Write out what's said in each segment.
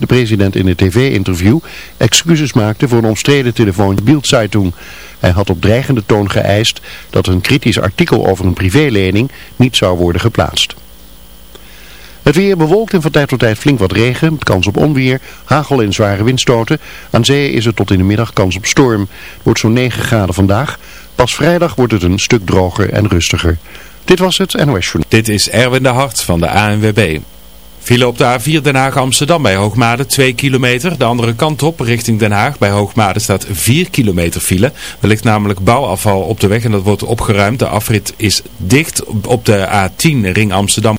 De president in een tv-interview excuses maakte voor een omstreden telefoon Bildzeitung. Hij had op dreigende toon geëist dat een kritisch artikel over een privélening niet zou worden geplaatst. Het weer bewolkt en van tijd tot tijd flink wat regen, kans op onweer, hagel en zware windstoten. Aan zee is het tot in de middag kans op storm. Het wordt zo'n 9 graden vandaag. Pas vrijdag wordt het een stuk droger en rustiger. Dit was het NOS. Dit is Erwin de Hart van de ANWB. File op de A4 Den Haag-Amsterdam bij Hoogmade 2 kilometer. De andere kant op richting Den Haag. Bij Hoogmade staat 4 kilometer file. Er ligt namelijk bouwafval op de weg en dat wordt opgeruimd. De afrit is dicht op de A10 ring Amsterdam.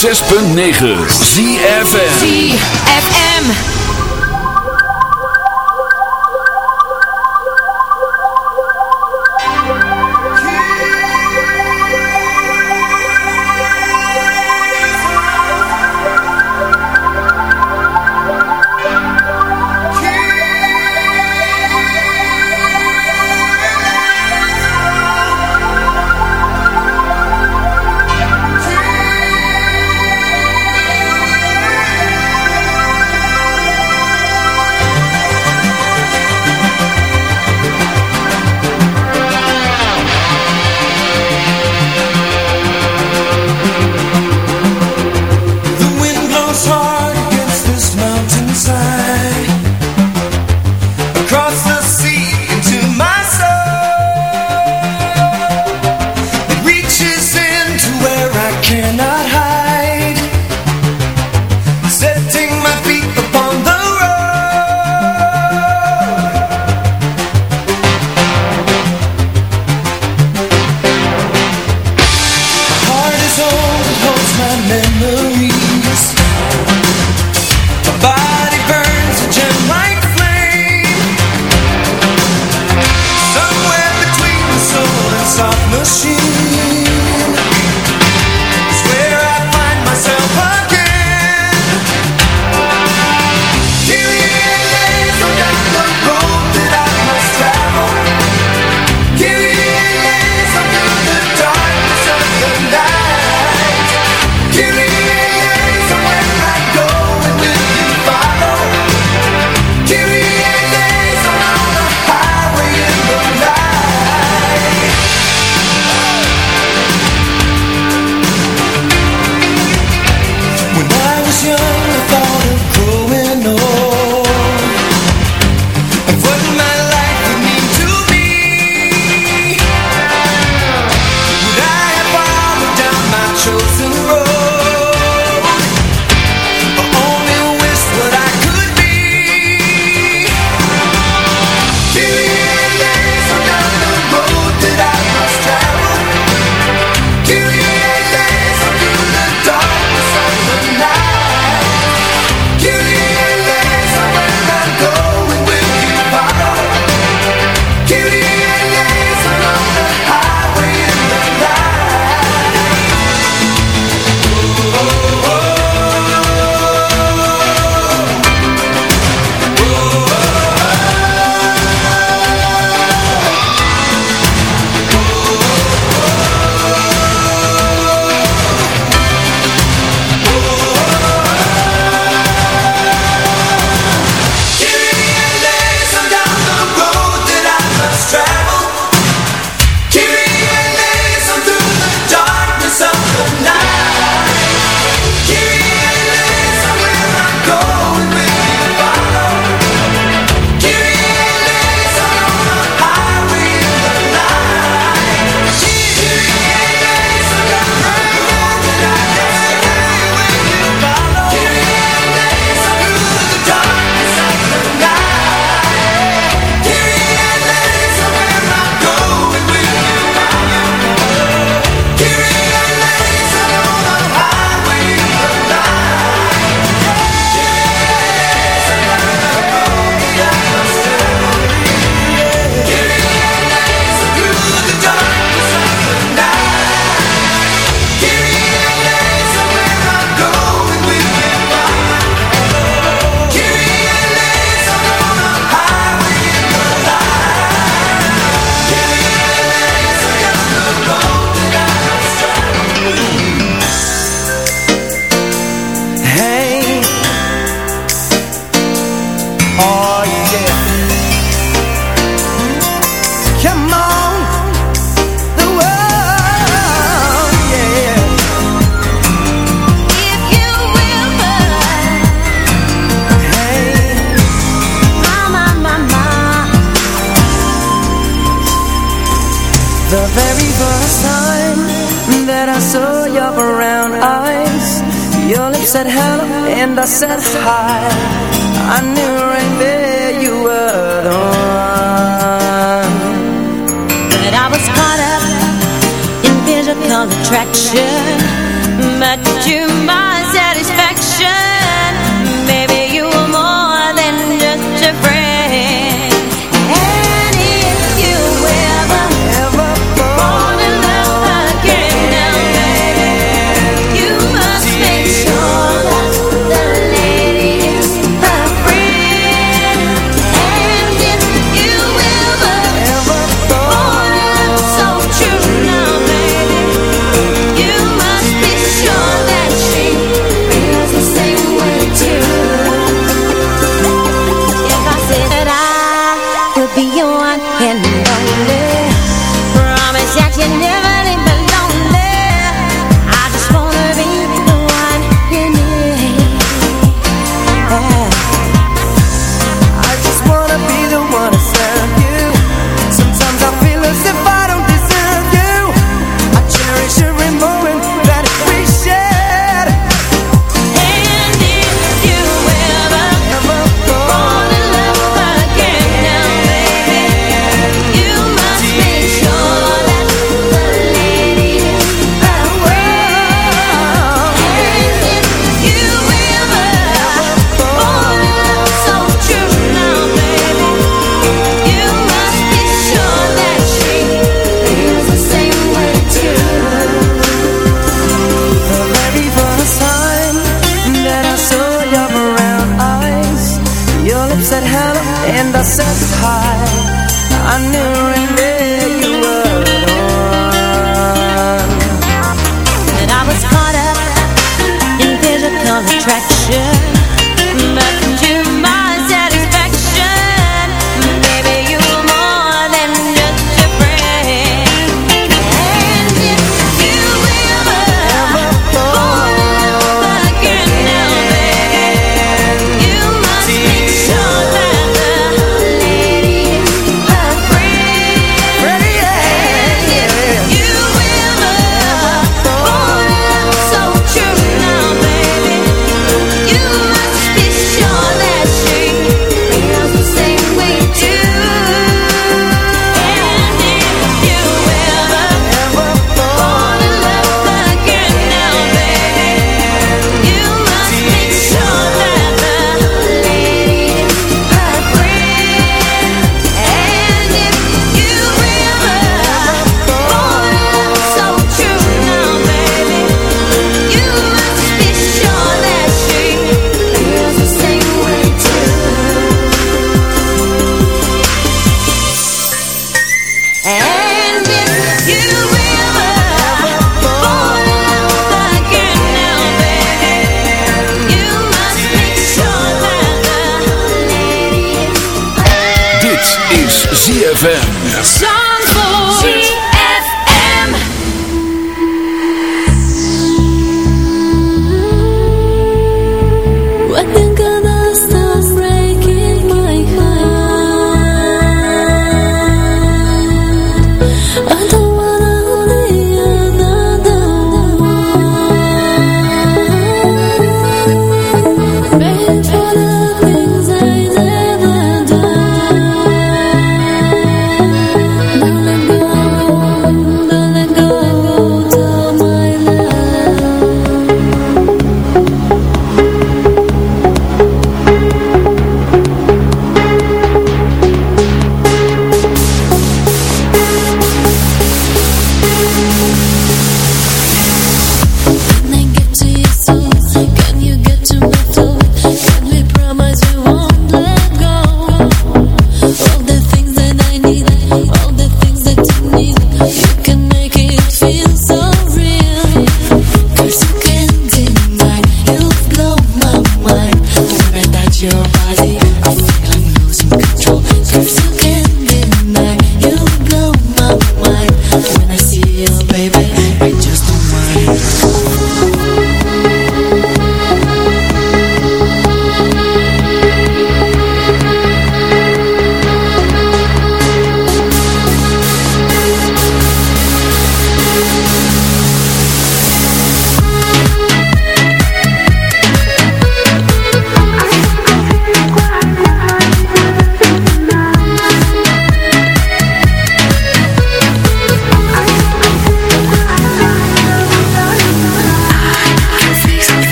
106.9 ZFM ZFM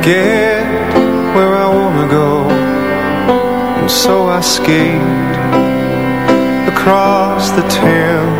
forget where I wanna go. And so I skate across the town.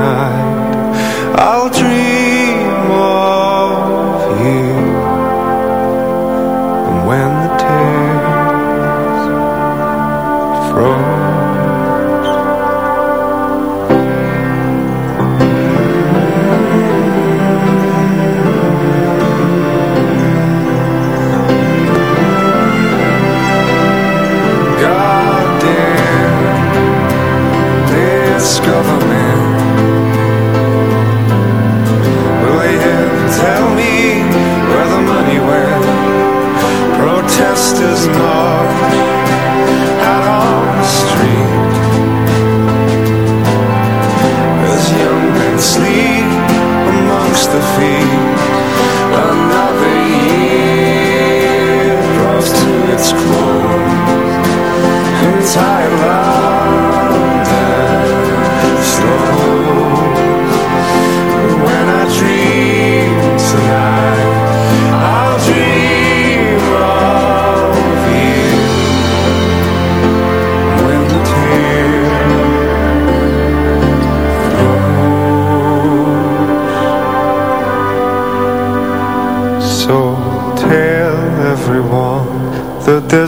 night.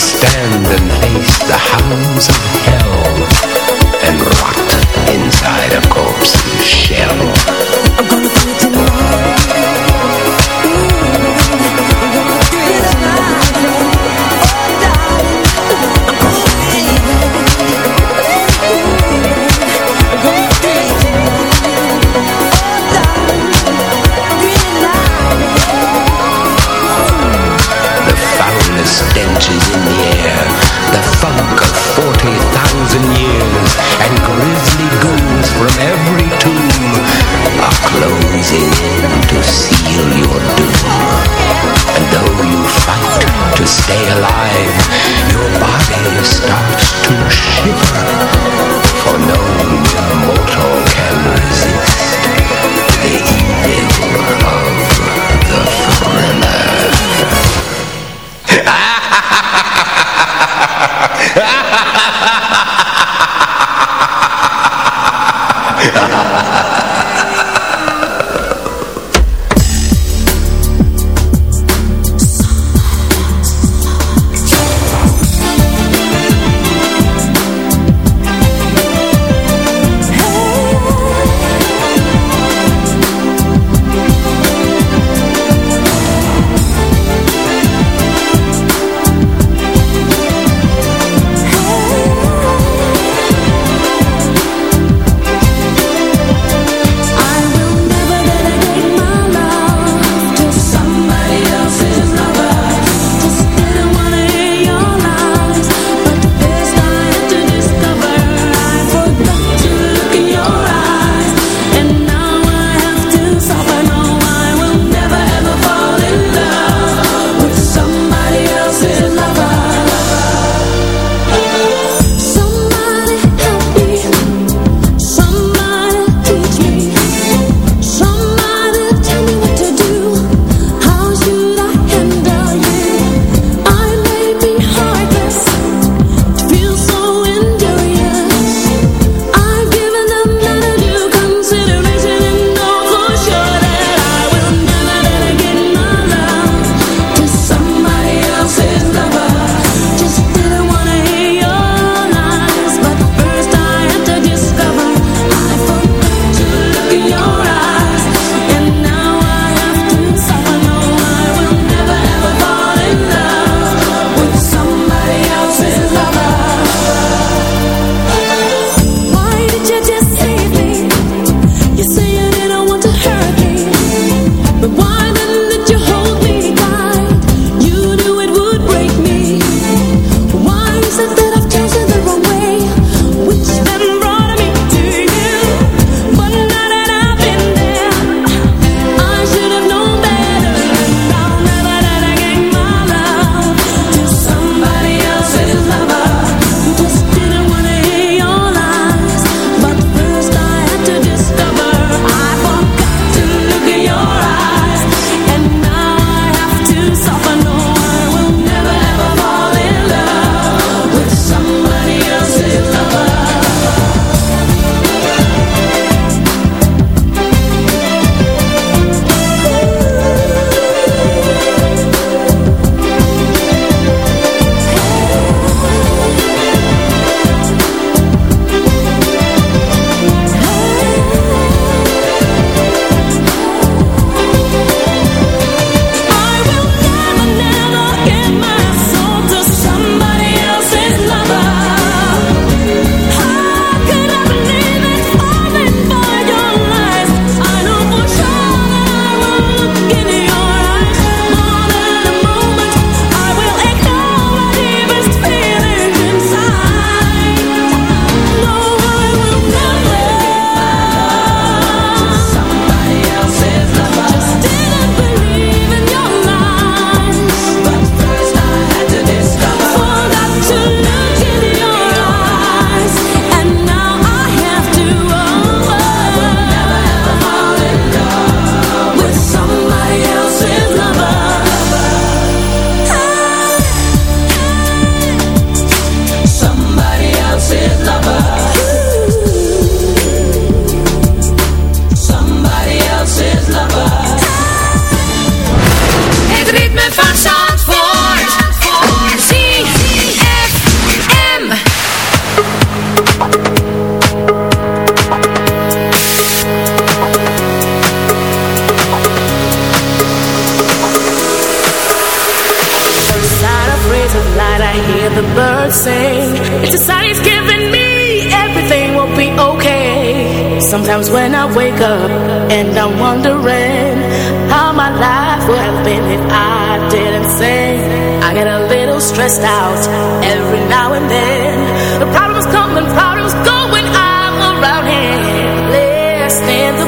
stand and face the hounds of hell and rot inside a corpse's shell.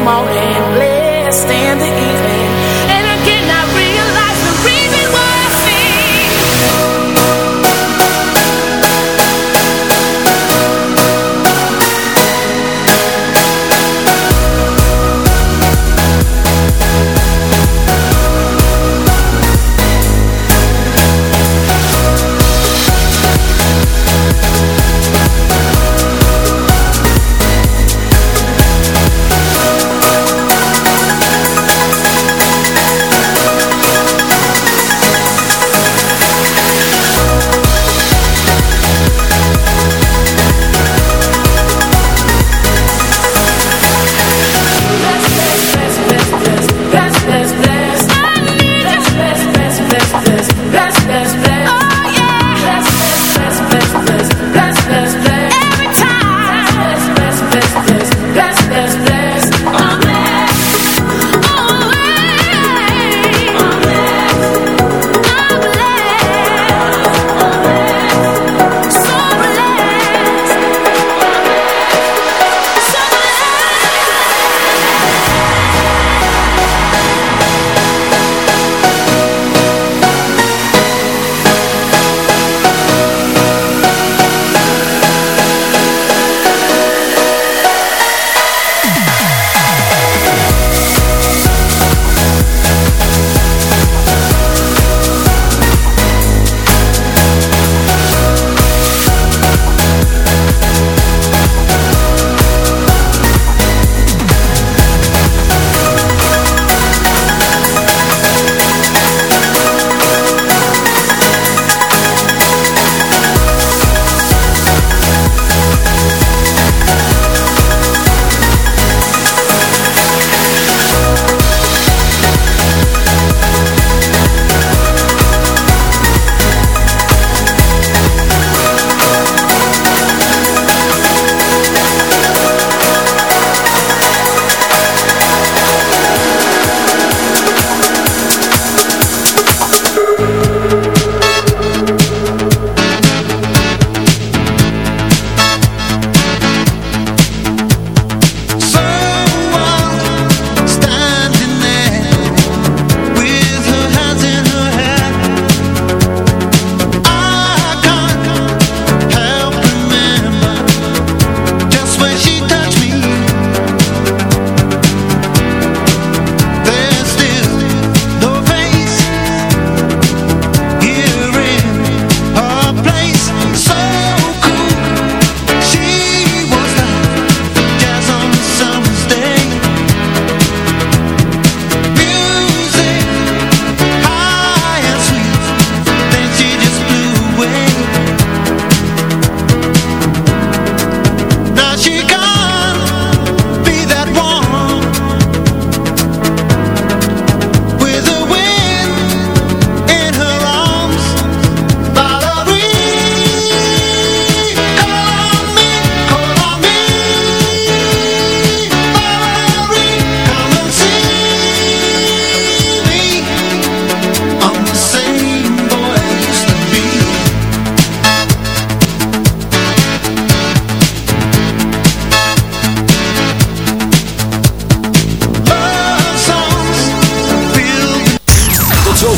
Morning, blessed in the evening.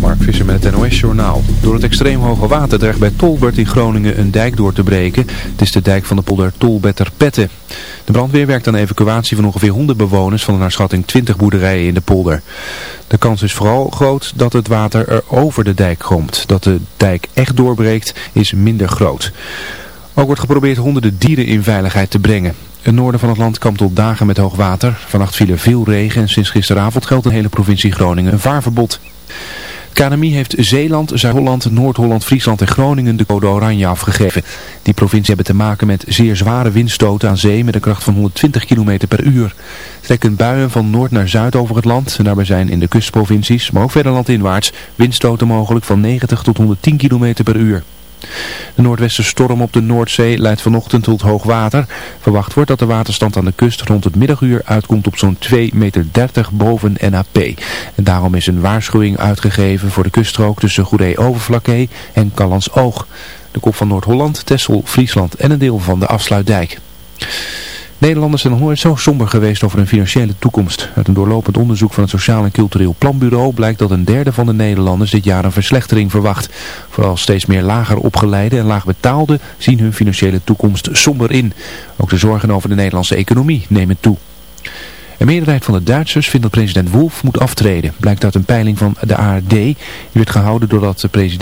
Mark Visser met het NOS-journaal. Door het extreem hoge water dreigt bij Tolbert in Groningen een dijk door te breken. Het is de dijk van de polder Tolbetterpetten. De brandweer werkt aan de evacuatie van ongeveer 100 bewoners van naar schatting 20 boerderijen in de polder. De kans is vooral groot dat het water er over de dijk komt. Dat de dijk echt doorbreekt is minder groot. Ook wordt geprobeerd honderden dieren in veiligheid te brengen. Het noorden van het land kampt tot dagen met hoog water. Vannacht viel er veel regen en sinds gisteravond geldt in de hele provincie Groningen een vaarverbod. KNMI heeft Zeeland, Zuid-Holland, Noord-Holland, Friesland en Groningen de code oranje afgegeven. Die provincies hebben te maken met zeer zware windstoten aan zee met een kracht van 120 km per uur. Trekken buien van noord naar zuid over het land en daarbij zijn in de kustprovincies, maar ook verder landinwaarts, windstoten mogelijk van 90 tot 110 km per uur. De noordwestenstorm op de Noordzee leidt vanochtend tot hoog water. Verwacht wordt dat de waterstand aan de kust rond het middaguur uitkomt op zo'n 2,30 meter boven NAP. En daarom is een waarschuwing uitgegeven voor de kuststrook tussen Goeree-Overflakkee en Callans Oog. De kop van Noord-Holland, Texel, Friesland en een deel van de Afsluitdijk. Nederlanders zijn nog nooit zo somber geweest over hun financiële toekomst. Uit een doorlopend onderzoek van het Sociaal en Cultureel Planbureau blijkt dat een derde van de Nederlanders dit jaar een verslechtering verwacht. Vooral steeds meer lager opgeleide en laagbetaalde zien hun financiële toekomst somber in. Ook de zorgen over de Nederlandse economie nemen toe. Een meerderheid van de Duitsers vindt dat president Wolf moet aftreden. Blijkt uit een peiling van de ARD. Die werd gehouden doordat de president...